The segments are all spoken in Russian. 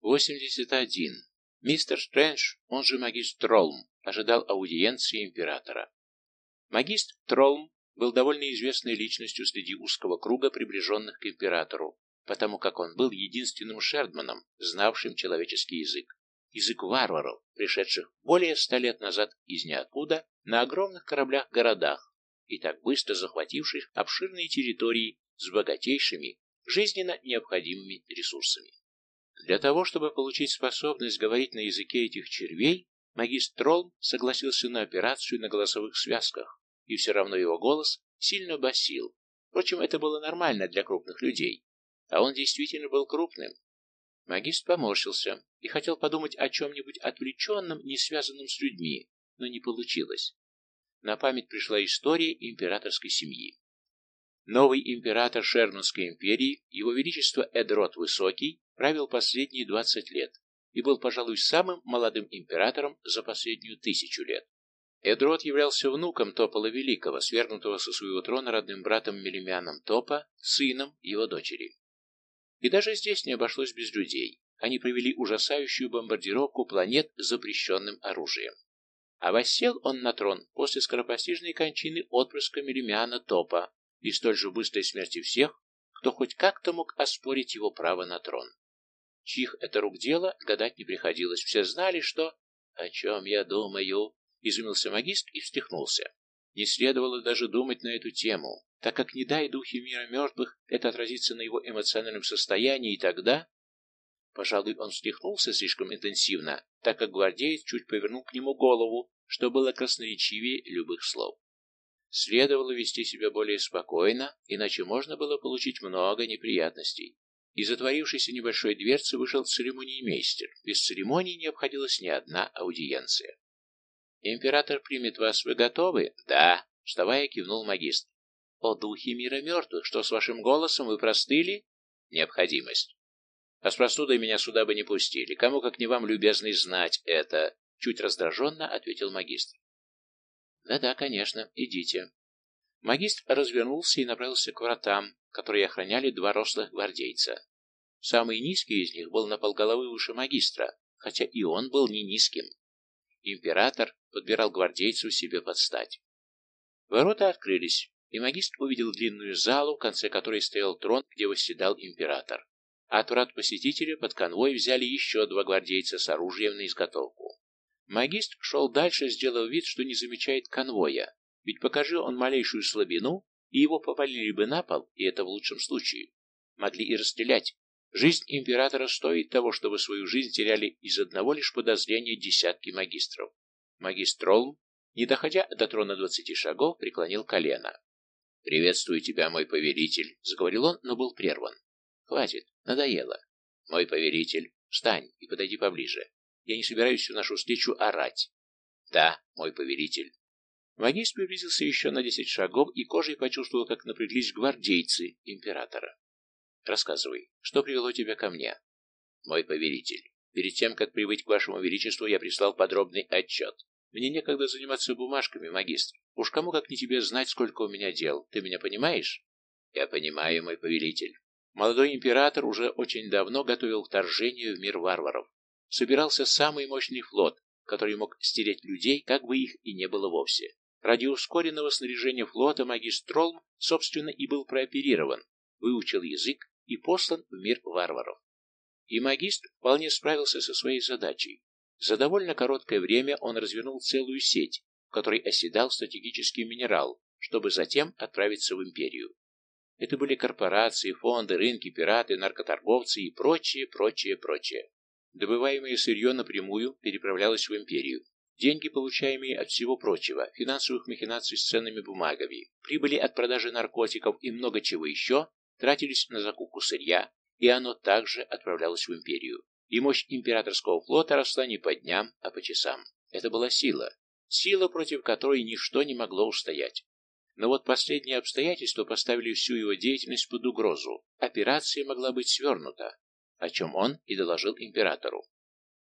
81. Мистер Стрэндж, он же магистр Тролм, ожидал аудиенции императора. Магистр Тролм был довольно известной личностью среди узкого круга приближенных к императору, потому как он был единственным шердманом, знавшим человеческий язык. Язык варваров, пришедших более ста лет назад из ниоткуда на огромных кораблях-городах и так быстро захвативших обширные территории с богатейшими, жизненно необходимыми ресурсами. Для того, чтобы получить способность говорить на языке этих червей, магистр Тролл согласился на операцию на голосовых связках, и все равно его голос сильно басил. Впрочем, это было нормально для крупных людей, а он действительно был крупным. Магист поморщился и хотел подумать о чем-нибудь отвлеченном, не связанном с людьми, но не получилось. На память пришла история императорской семьи. Новый император Шерманской империи, его величество Эдрот Высокий, правил последние 20 лет и был, пожалуй, самым молодым императором за последнюю тысячу лет. Эдрот являлся внуком Топола Великого, свергнутого со своего трона родным братом Мелемианом Топа, сыном его дочери. И даже здесь не обошлось без людей. Они провели ужасающую бомбардировку планет запрещенным оружием. А воссел он на трон после скоропостижной кончины отпрыска Мелемиана Топа и столь же быстрой смерти всех, кто хоть как-то мог оспорить его право на трон чьих это рук дело, гадать не приходилось. Все знали, что... «О чем я думаю?» — изумился магист и встряхнулся. Не следовало даже думать на эту тему, так как, не дай духи мира мертвых, это отразится на его эмоциональном состоянии, и тогда... Пожалуй, он встряхнулся слишком интенсивно, так как гвардеец чуть повернул к нему голову, что было красноречивее любых слов. Следовало вести себя более спокойно, иначе можно было получить много неприятностей. Из затворившейся небольшой дверцы вышел церемониймейстер. Без церемонии не обходилась ни одна аудиенция. «Император примет вас. Вы готовы?» «Да», — вставая, кивнул магистр. «О духе мира мертвых, что с вашим голосом вы простыли?» «Необходимость». «А с простудой меня сюда бы не пустили. Кому, как не вам, любезный, знать это?» Чуть раздраженно ответил магистр. «Да-да, конечно, идите». Магистр развернулся и направился к вратам, которые охраняли два рослых гвардейца. Самый низкий из них был на полголовы выше магистра, хотя и он был не низким. Император подбирал гвардейцев себе под стать. Ворота открылись, и магистр увидел длинную залу, в конце которой стоял трон, где восседал император. От врат посетителя под конвой взяли еще два гвардейца с оружием на изготовку. Магистр шел дальше, сделав вид, что не замечает конвоя, ведь покажи он малейшую слабину, и его повалили бы на пол, и это в лучшем случае. Могли и расстрелять, Жизнь императора стоит того, чтобы свою жизнь теряли из одного лишь подозрения десятки магистров. Магистр Олм, не доходя до трона двадцати шагов, преклонил колено. «Приветствую тебя, мой повелитель», — заговорил он, но был прерван. «Хватит, надоело. Мой повелитель, встань и подойди поближе. Я не собираюсь всю нашу встречу орать». «Да, мой повелитель». Магистр приблизился еще на десять шагов и кожей почувствовал, как напряглись гвардейцы императора. Рассказывай, что привело тебя ко мне? Мой повелитель, перед тем, как прибыть к вашему величеству, я прислал подробный отчет. Мне некогда заниматься бумажками, магистр. Уж кому как не тебе знать, сколько у меня дел. Ты меня понимаешь? Я понимаю, мой повелитель. Молодой император уже очень давно готовил вторжение в мир варваров. Собирался самый мощный флот, который мог стереть людей, как бы их и не было вовсе. Ради ускоренного снаряжения флота магистр Тролм, собственно, и был прооперирован, выучил язык и послан в мир варваров. И магистр вполне справился со своей задачей. За довольно короткое время он развернул целую сеть, в которой оседал стратегический минерал, чтобы затем отправиться в империю. Это были корпорации, фонды, рынки, пираты, наркоторговцы и прочее, прочее, прочее. Добываемое сырье напрямую переправлялось в империю. Деньги, получаемые от всего прочего, финансовых махинаций с ценными бумагами, прибыли от продажи наркотиков и много чего еще, тратились на закупку сырья, и оно также отправлялось в империю. И мощь императорского флота росла не по дням, а по часам. Это была сила. Сила, против которой ничто не могло устоять. Но вот последние обстоятельства поставили всю его деятельность под угрозу. Операция могла быть свернута, о чем он и доложил императору.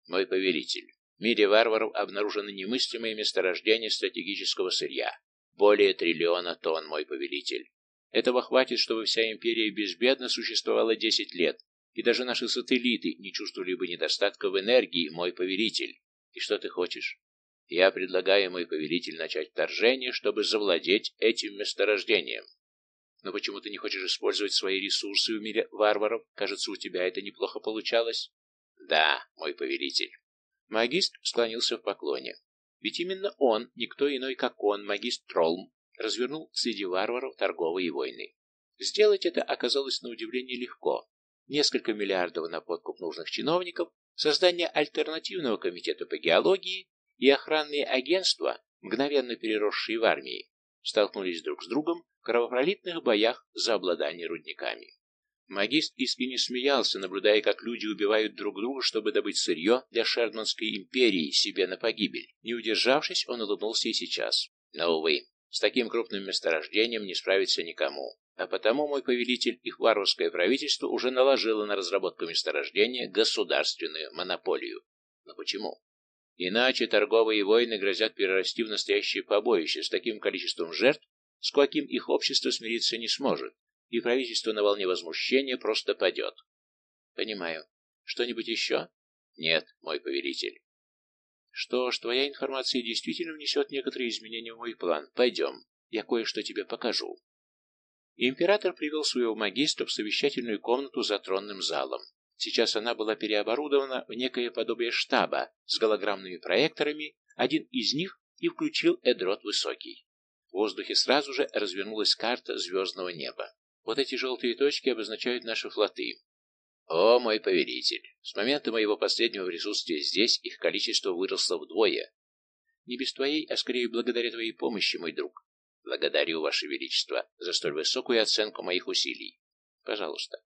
«Мой повелитель, в мире варваров обнаружено немыслимое месторождение стратегического сырья. Более триллиона тонн, мой повелитель. Этого хватит, чтобы вся империя безбедно существовала 10 лет, и даже наши сателлиты не чувствовали бы недостатка в энергии, мой повелитель. И что ты хочешь? Я предлагаю, мой повелитель, начать вторжение, чтобы завладеть этим месторождением. Но почему ты не хочешь использовать свои ресурсы в мире варваров? Кажется, у тебя это неплохо получалось. Да, мой повелитель. Магист склонился в поклоне. Ведь именно он, никто иной, как он, магист Тролм, развернул среди варваров торговые войны. Сделать это оказалось на удивление легко. Несколько миллиардов на подкуп нужных чиновников, создание альтернативного комитета по геологии и охранные агентства, мгновенно переросшие в армии, столкнулись друг с другом кровопролитных боях за обладание рудниками. Магист искренне смеялся, наблюдая, как люди убивают друг друга, чтобы добыть сырье для Шердманской империи себе на погибель. Не удержавшись, он улыбнулся и сейчас. Но, увы, с таким крупным месторождением не справиться никому. А потому мой повелитель, их варварское правительство уже наложило на разработку месторождения государственную монополию. Но почему? Иначе торговые войны грозят перерасти в настоящее побоище с таким количеством жертв, с каким их общество смириться не сможет, и правительство на волне возмущения просто падет. Понимаю. Что-нибудь еще? Нет, мой повелитель. Что ж, твоя информация действительно внесет некоторые изменения в мой план. Пойдем, я кое-что тебе покажу. Император привел своего магистра в совещательную комнату за тронным залом. Сейчас она была переоборудована в некое подобие штаба с голограммными проекторами, один из них и включил Эдрот Высокий. В воздухе сразу же развернулась карта звездного неба. Вот эти желтые точки обозначают наши флоты. О, мой повелитель, с момента моего последнего присутствия здесь их количество выросло вдвое. Не без твоей, а скорее благодаря твоей помощи, мой друг. Благодарю, Ваше Величество, за столь высокую оценку моих усилий. Пожалуйста.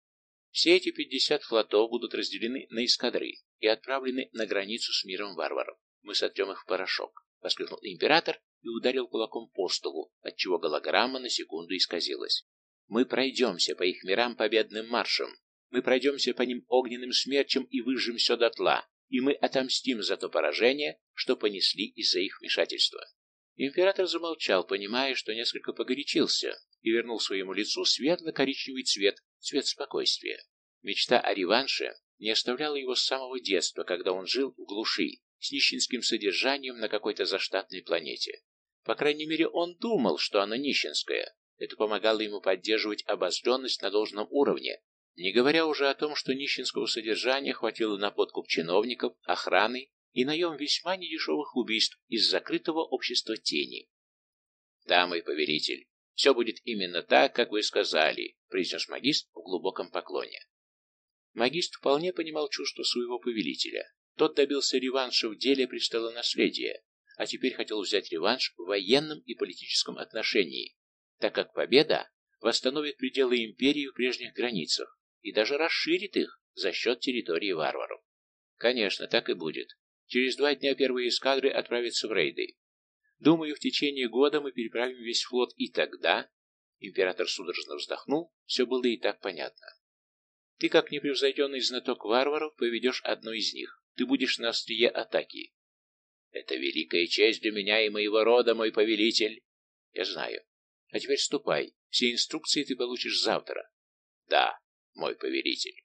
Все эти пятьдесят флотов будут разделены на эскадры и отправлены на границу с миром варваров. Мы сотрем их в порошок, — воскликнул император и ударил кулаком по столу, отчего голограмма на секунду исказилась. Мы пройдемся по их мирам победным маршем. Мы пройдемся по ним огненным смерчем и выжжем все дотла, и мы отомстим за то поражение, что понесли из-за их вмешательства. Император замолчал, понимая, что несколько погорячился, и вернул своему лицу светло-коричневый цвет, цвет спокойствия. Мечта о реванше не оставляла его с самого детства, когда он жил в глуши, с нищенским содержанием на какой-то заштатной планете. По крайней мере, он думал, что она нищенская. Это помогало ему поддерживать обозленность на должном уровне, не говоря уже о том, что нищенского содержания хватило на подкуп чиновников, охраны и наем весьма недешевых убийств из закрытого общества тени. «Да, мой повелитель, все будет именно так, как вы сказали», — произнес магист в глубоком поклоне. Магист вполне понимал чувства своего повелителя. Тот добился реванша в деле престола наследия, а теперь хотел взять реванш в военном и политическом отношении, так как победа восстановит пределы империи в прежних границах и даже расширит их за счет территории варваров. Конечно, так и будет. Через два дня первые эскадры отправятся в рейды. Думаю, в течение года мы переправим весь флот, и тогда...» Император судорожно вздохнул, все было и так понятно. «Ты, как непревзойденный знаток варваров, поведешь одну из них. Ты будешь на острие атаки». «Это великая честь для меня и моего рода, мой повелитель». «Я знаю. А теперь ступай. Все инструкции ты получишь завтра». «Да, мой повелитель».